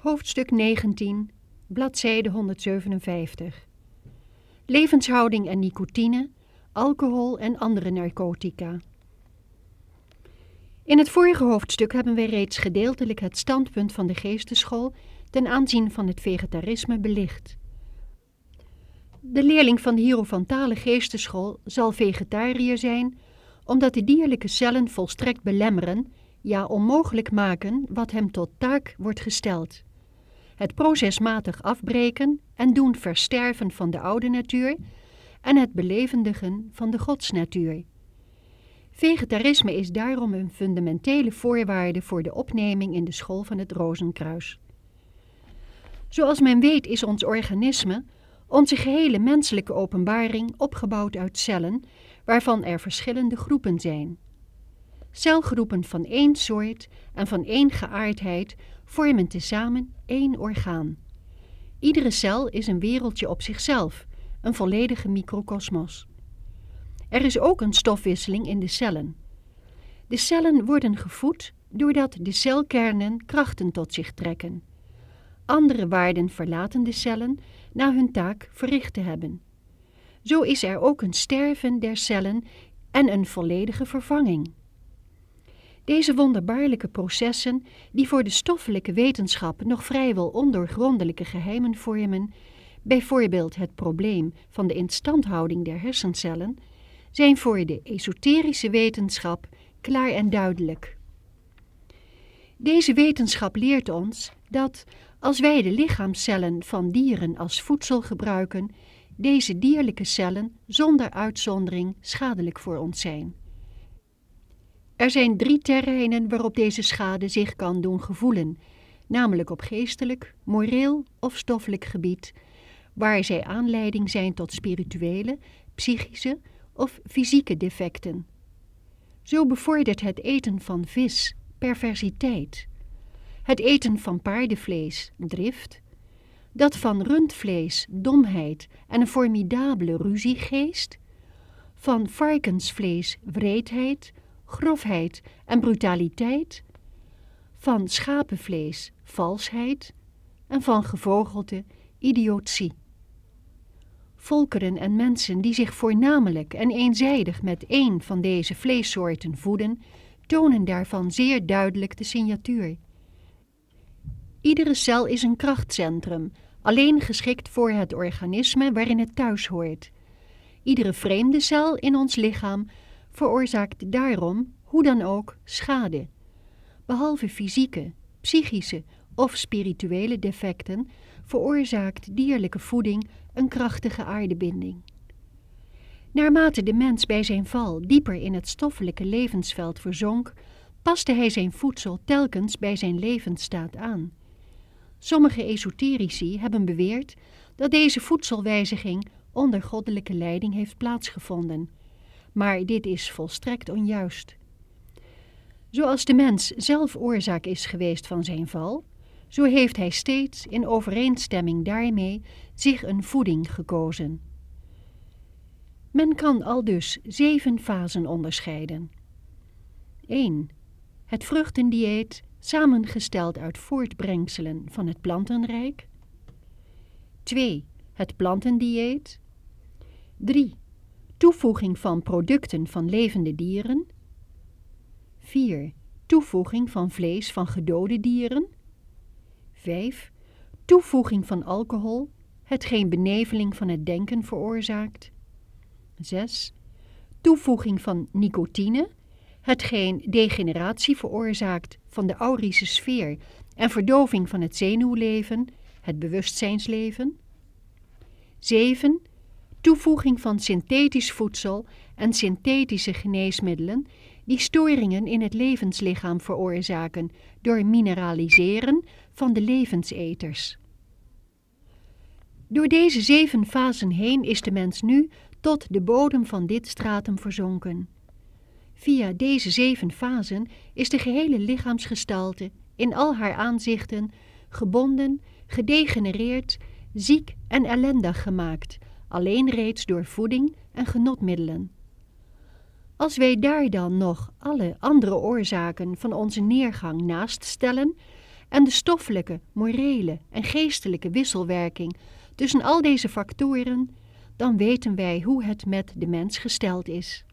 Hoofdstuk 19, bladzijde 157. Levenshouding en nicotine, alcohol en andere narcotica. In het vorige hoofdstuk hebben wij reeds gedeeltelijk het standpunt van de geesteschool ten aanzien van het vegetarisme belicht. De leerling van de hierofantale geesteschool zal vegetariër zijn, omdat de dierlijke cellen volstrekt belemmeren, ja onmogelijk maken wat hem tot taak wordt gesteld het procesmatig afbreken en doen versterven van de oude natuur en het belevendigen van de godsnatuur. Vegetarisme is daarom een fundamentele voorwaarde voor de opneming in de school van het Rozenkruis. Zoals men weet is ons organisme, onze gehele menselijke openbaring, opgebouwd uit cellen, waarvan er verschillende groepen zijn. Celgroepen van één soort en van één geaardheid vormen tezamen één orgaan. Iedere cel is een wereldje op zichzelf, een volledige microcosmos. Er is ook een stofwisseling in de cellen. De cellen worden gevoed doordat de celkernen krachten tot zich trekken. Andere waarden verlaten de cellen na hun taak verricht te hebben. Zo is er ook een sterven der cellen en een volledige vervanging. Deze wonderbaarlijke processen, die voor de stoffelijke wetenschap nog vrijwel ondoorgrondelijke geheimen vormen, bijvoorbeeld het probleem van de instandhouding der hersencellen, zijn voor de esoterische wetenschap klaar en duidelijk. Deze wetenschap leert ons dat, als wij de lichaamcellen van dieren als voedsel gebruiken, deze dierlijke cellen zonder uitzondering schadelijk voor ons zijn. Er zijn drie terreinen waarop deze schade zich kan doen gevoelen, namelijk op geestelijk, moreel of stoffelijk gebied, waar zij aanleiding zijn tot spirituele, psychische of fysieke defecten. Zo bevordert het eten van vis perversiteit, het eten van paardenvlees drift, dat van rundvlees domheid en een formidabele ruziegeest, van varkensvlees wreedheid, grofheid en brutaliteit, van schapenvlees valsheid en van gevogelte idiotie. Volkeren en mensen die zich voornamelijk en eenzijdig met één van deze vleessoorten voeden, tonen daarvan zeer duidelijk de signatuur. Iedere cel is een krachtcentrum, alleen geschikt voor het organisme waarin het thuis hoort. Iedere vreemde cel in ons lichaam veroorzaakt daarom, hoe dan ook, schade. Behalve fysieke, psychische of spirituele defecten veroorzaakt dierlijke voeding een krachtige aardebinding. Naarmate de mens bij zijn val dieper in het stoffelijke levensveld verzonk, paste hij zijn voedsel telkens bij zijn levensstaat aan. Sommige esoterici hebben beweerd dat deze voedselwijziging onder goddelijke leiding heeft plaatsgevonden maar dit is volstrekt onjuist. Zoals de mens zelf oorzaak is geweest van zijn val, zo heeft hij steeds in overeenstemming daarmee zich een voeding gekozen. Men kan al dus zeven fasen onderscheiden. 1. Het vruchtendieet samengesteld uit voortbrengselen van het plantenrijk. 2. Het plantendieet. 3 toevoeging van producten van levende dieren. 4. Toevoeging van vlees van gedode dieren. 5. Toevoeging van alcohol, hetgeen beneveling van het denken veroorzaakt. 6. Toevoeging van nicotine, hetgeen degeneratie veroorzaakt van de aurische sfeer en verdoving van het zenuwleven, het bewustzijnsleven. 7 toevoeging van synthetisch voedsel en synthetische geneesmiddelen die storingen in het levenslichaam veroorzaken door mineraliseren van de levenseters. Door deze zeven fasen heen is de mens nu tot de bodem van dit stratum verzonken. Via deze zeven fasen is de gehele lichaamsgestalte in al haar aanzichten gebonden, gedegenereerd, ziek en ellendig gemaakt alleen reeds door voeding en genotmiddelen. Als wij daar dan nog alle andere oorzaken van onze neergang naast stellen en de stoffelijke, morele en geestelijke wisselwerking tussen al deze factoren, dan weten wij hoe het met de mens gesteld is.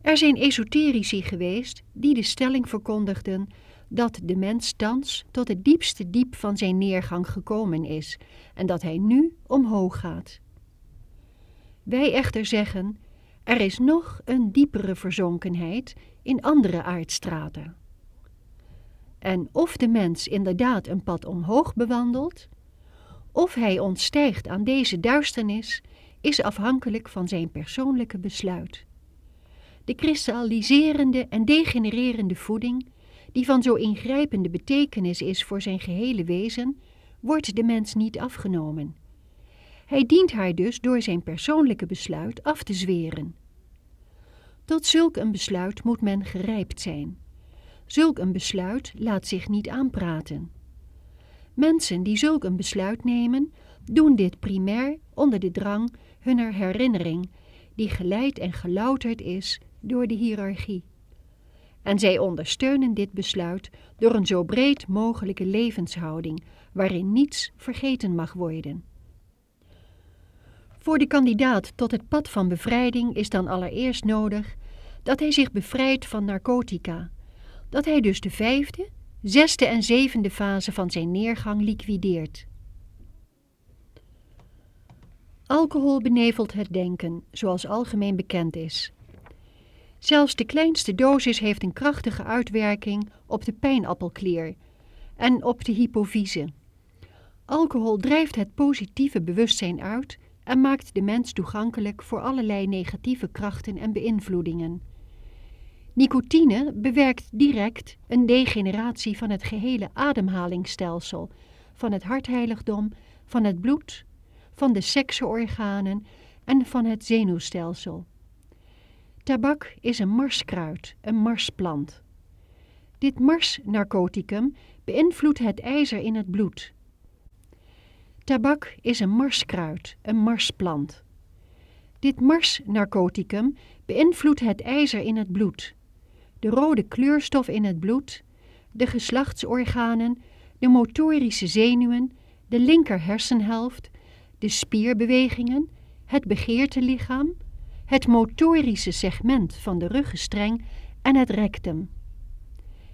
Er zijn esoterici geweest die de stelling verkondigden dat de mens thans tot het diepste diep van zijn neergang gekomen is en dat hij nu omhoog gaat. Wij echter zeggen, er is nog een diepere verzonkenheid in andere aardstraten. En of de mens inderdaad een pad omhoog bewandelt, of hij ontstijgt aan deze duisternis, is afhankelijk van zijn persoonlijke besluit. De kristalliserende en degenererende voeding, die van zo ingrijpende betekenis is voor zijn gehele wezen, wordt de mens niet afgenomen. Hij dient haar dus door zijn persoonlijke besluit af te zweren. Tot zulk een besluit moet men gerijpt zijn. Zulk een besluit laat zich niet aanpraten. Mensen die zulk een besluit nemen, doen dit primair onder de drang hunner herinnering, die geleid en gelouterd is door de hiërarchie. En zij ondersteunen dit besluit door een zo breed mogelijke levenshouding, waarin niets vergeten mag worden. Voor de kandidaat tot het pad van bevrijding is dan allereerst nodig dat hij zich bevrijdt van narcotica, dat hij dus de vijfde, zesde en zevende fase van zijn neergang liquideert. Alcohol benevelt het denken, zoals algemeen bekend is. Zelfs de kleinste dosis heeft een krachtige uitwerking op de pijnappelklier en op de hypofyse. Alcohol drijft het positieve bewustzijn uit en maakt de mens toegankelijk voor allerlei negatieve krachten en beïnvloedingen. Nicotine bewerkt direct een degeneratie van het gehele ademhalingsstelsel, van het hartheiligdom, van het bloed, van de sekseorganen en van het zenuwstelsel. Tabak is een marskruid, een marsplant. Dit marsnarcoticum beïnvloedt het ijzer in het bloed. Tabak is een marskruid, een marsplant. Dit marsnarcoticum beïnvloedt het ijzer in het bloed, de rode kleurstof in het bloed, de geslachtsorganen, de motorische zenuwen, de linker hersenhelft, de spierbewegingen, het begeertelichaam, het motorische segment van de ruggenstreng en het rectum.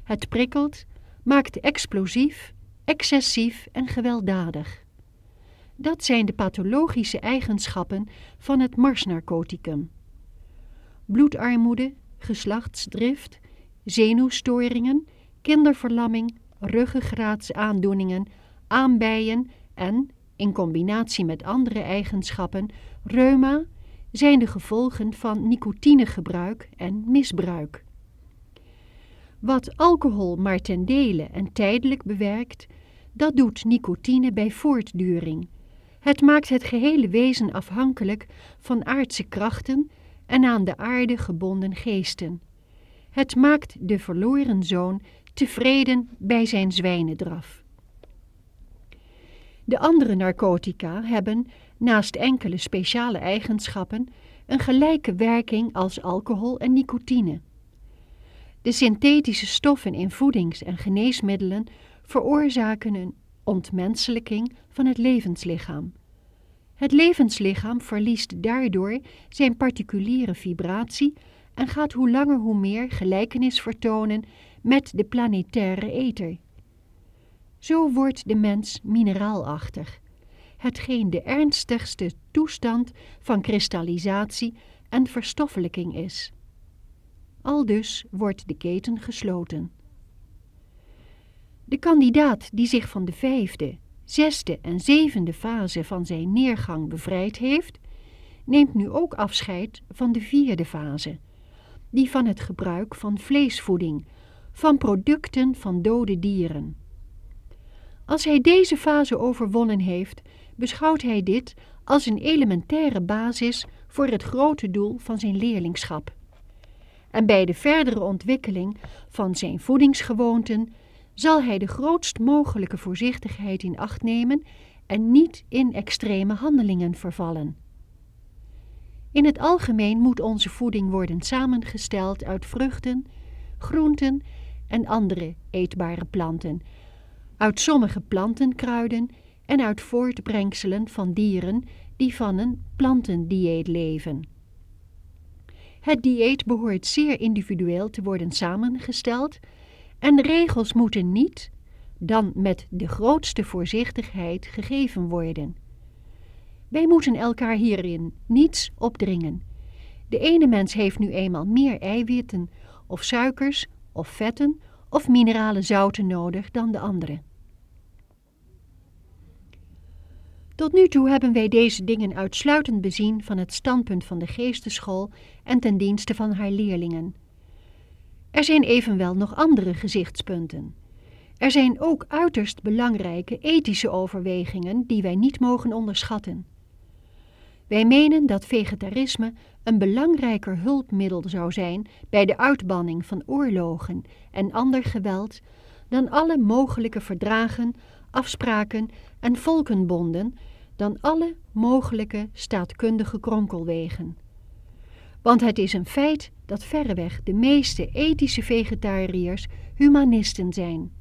Het prikkelt, maakt explosief, excessief en gewelddadig. Dat zijn de pathologische eigenschappen van het marsnarcoticum. Bloedarmoede, geslachtsdrift, zenuwstoringen, kinderverlamming, ruggengraatsaandoeningen, aanbijen en, in combinatie met andere eigenschappen, reuma, zijn de gevolgen van nicotinegebruik en misbruik. Wat alcohol maar ten dele en tijdelijk bewerkt, dat doet nicotine bij voortduring. Het maakt het gehele wezen afhankelijk van aardse krachten en aan de aarde gebonden geesten. Het maakt de verloren zoon tevreden bij zijn zwijnendraf. De andere narcotica hebben, naast enkele speciale eigenschappen, een gelijke werking als alcohol en nicotine. De synthetische stoffen in voedings- en geneesmiddelen veroorzaken een ontmenselijking van het levenslichaam. Het levenslichaam verliest daardoor zijn particuliere vibratie en gaat hoe langer hoe meer gelijkenis vertonen met de planetaire ether. Zo wordt de mens mineraalachtig, hetgeen de ernstigste toestand van kristallisatie en verstoffelijking is. Aldus wordt de keten gesloten. De kandidaat die zich van de vijfde, zesde en zevende fase van zijn neergang bevrijd heeft, neemt nu ook afscheid van de vierde fase, die van het gebruik van vleesvoeding, van producten van dode dieren. Als hij deze fase overwonnen heeft, beschouwt hij dit als een elementaire basis voor het grote doel van zijn leerlingschap. En bij de verdere ontwikkeling van zijn voedingsgewoonten zal hij de grootst mogelijke voorzichtigheid in acht nemen en niet in extreme handelingen vervallen. In het algemeen moet onze voeding worden samengesteld uit vruchten, groenten en andere eetbare planten, uit sommige plantenkruiden en uit voortbrengselen van dieren die van een plantendieet leven. Het dieet behoort zeer individueel te worden samengesteld en regels moeten niet, dan met de grootste voorzichtigheid gegeven worden. Wij moeten elkaar hierin niets opdringen. De ene mens heeft nu eenmaal meer eiwitten of suikers of vetten of minerale zouten nodig dan de andere. Tot nu toe hebben wij deze dingen uitsluitend bezien van het standpunt van de geesteschool en ten dienste van haar leerlingen. Er zijn evenwel nog andere gezichtspunten. Er zijn ook uiterst belangrijke ethische overwegingen die wij niet mogen onderschatten. Wij menen dat vegetarisme een belangrijker hulpmiddel zou zijn bij de uitbanning van oorlogen en ander geweld dan alle mogelijke verdragen, afspraken en volkenbonden, dan alle mogelijke staatkundige kronkelwegen. Want het is een feit dat verreweg de meeste ethische vegetariërs humanisten zijn.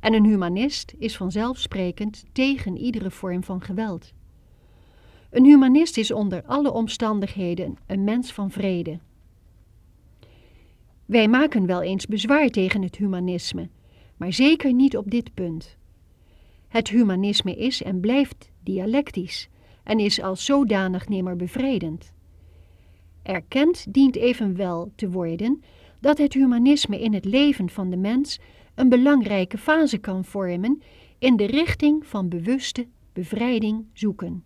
En een humanist is vanzelfsprekend tegen iedere vorm van geweld. Een humanist is onder alle omstandigheden een mens van vrede. Wij maken wel eens bezwaar tegen het humanisme, maar zeker niet op dit punt. Het humanisme is en blijft dialectisch en is als zodanig nimmer bevredigend. Erkend dient evenwel te worden dat het humanisme in het leven van de mens een belangrijke fase kan vormen in de richting van bewuste bevrijding zoeken.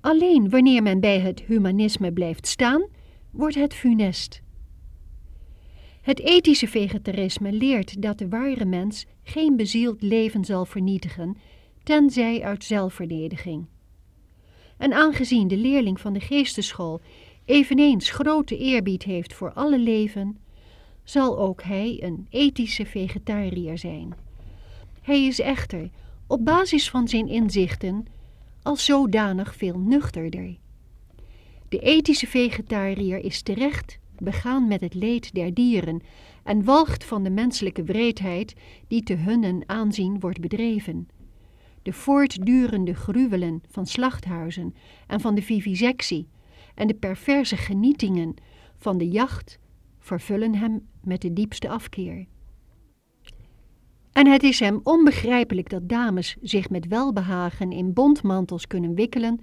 Alleen wanneer men bij het humanisme blijft staan, wordt het funest. Het ethische vegetarisme leert dat de ware mens geen bezield leven zal vernietigen, tenzij uit zelfverdediging. En aangezien de leerling van de geesteschool eveneens grote eerbied heeft voor alle leven, zal ook hij een ethische vegetariër zijn. Hij is echter, op basis van zijn inzichten, als zodanig veel nuchterder. De ethische vegetariër is terecht begaan met het leed der dieren en walgt van de menselijke wreedheid die te hunnen aanzien wordt bedreven. De voortdurende gruwelen van slachthuizen en van de vivisectie en de perverse genietingen van de jacht vervullen hem met de diepste afkeer. En het is hem onbegrijpelijk dat dames zich met welbehagen in bontmantels kunnen wikkelen,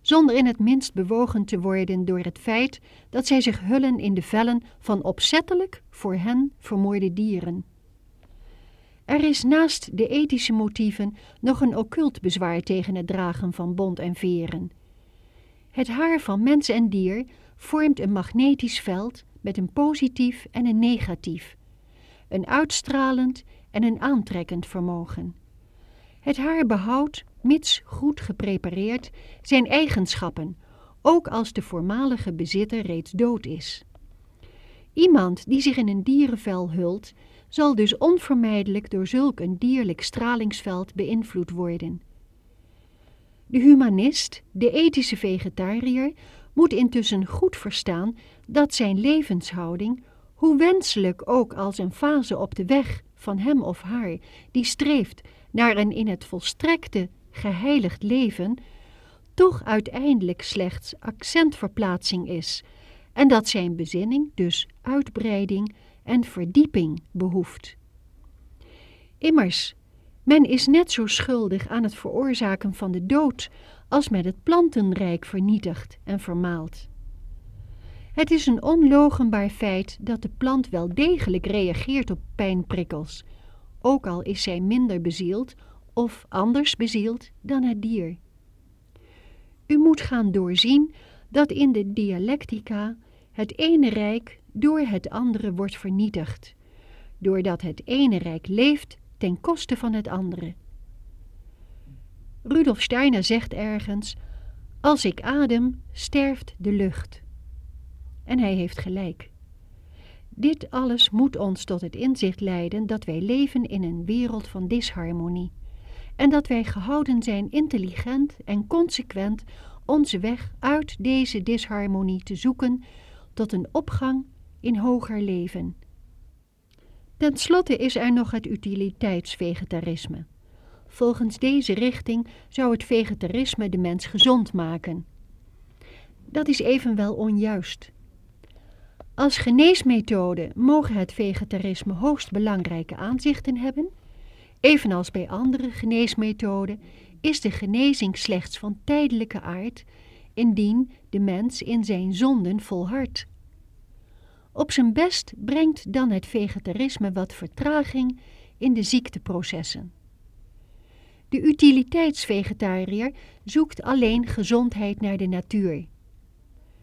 zonder in het minst bewogen te worden door het feit dat zij zich hullen in de vellen van opzettelijk voor hen vermoorde dieren. Er is naast de ethische motieven nog een occult bezwaar tegen het dragen van bont en veren. Het haar van mens en dier vormt een magnetisch veld met een positief en een negatief, een uitstralend en een aantrekkend vermogen. Het haar behoudt, mits goed geprepareerd, zijn eigenschappen, ook als de voormalige bezitter reeds dood is. Iemand die zich in een dierenvel hult, zal dus onvermijdelijk door zulk een dierlijk stralingsveld beïnvloed worden. De humanist, de ethische vegetariër, moet intussen goed verstaan dat zijn levenshouding, hoe wenselijk ook als een fase op de weg van hem of haar die streeft naar een in het volstrekte geheiligd leven, toch uiteindelijk slechts accentverplaatsing is en dat zijn bezinning dus uitbreiding en verdieping behoeft. Immers, men is net zo schuldig aan het veroorzaken van de dood als met het plantenrijk vernietigt en vermaalt. Het is een onlogenbaar feit dat de plant wel degelijk reageert op pijnprikkels, ook al is zij minder bezield of anders bezield dan het dier. U moet gaan doorzien dat in de dialectica het ene rijk door het andere wordt vernietigd, doordat het ene rijk leeft ten koste van het andere. Rudolf Steiner zegt ergens: Als ik adem, sterft de lucht. En hij heeft gelijk. Dit alles moet ons tot het inzicht leiden dat wij leven in een wereld van disharmonie en dat wij gehouden zijn intelligent en consequent onze weg uit deze disharmonie te zoeken tot een opgang in hoger leven. Ten slotte is er nog het utiliteitsvegetarisme. Volgens deze richting zou het vegetarisme de mens gezond maken. Dat is evenwel onjuist. Als geneesmethode mogen het vegetarisme hoogst belangrijke aanzichten hebben. Evenals bij andere geneesmethoden is de genezing slechts van tijdelijke aard, indien de mens in zijn zonden volhardt. Op zijn best brengt dan het vegetarisme wat vertraging in de ziekteprocessen. De utiliteitsvegetariër zoekt alleen gezondheid naar de natuur.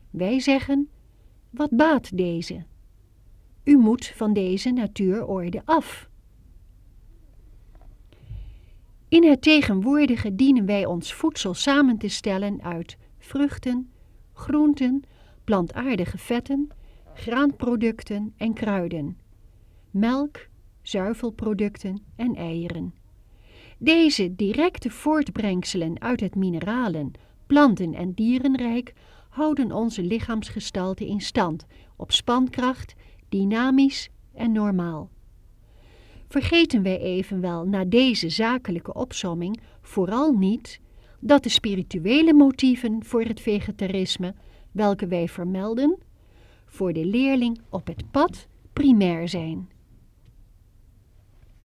Wij zeggen, wat baat deze? U moet van deze natuurorde af. In het tegenwoordige dienen wij ons voedsel samen te stellen uit vruchten, groenten, plantaardige vetten, graanproducten en kruiden, melk, zuivelproducten en eieren. Deze directe voortbrengselen uit het mineralen, planten- en dierenrijk houden onze lichaamsgestalte in stand, op spankracht, dynamisch en normaal. Vergeten wij evenwel na deze zakelijke opsomming vooral niet dat de spirituele motieven voor het vegetarisme, welke wij vermelden, voor de leerling op het pad primair zijn.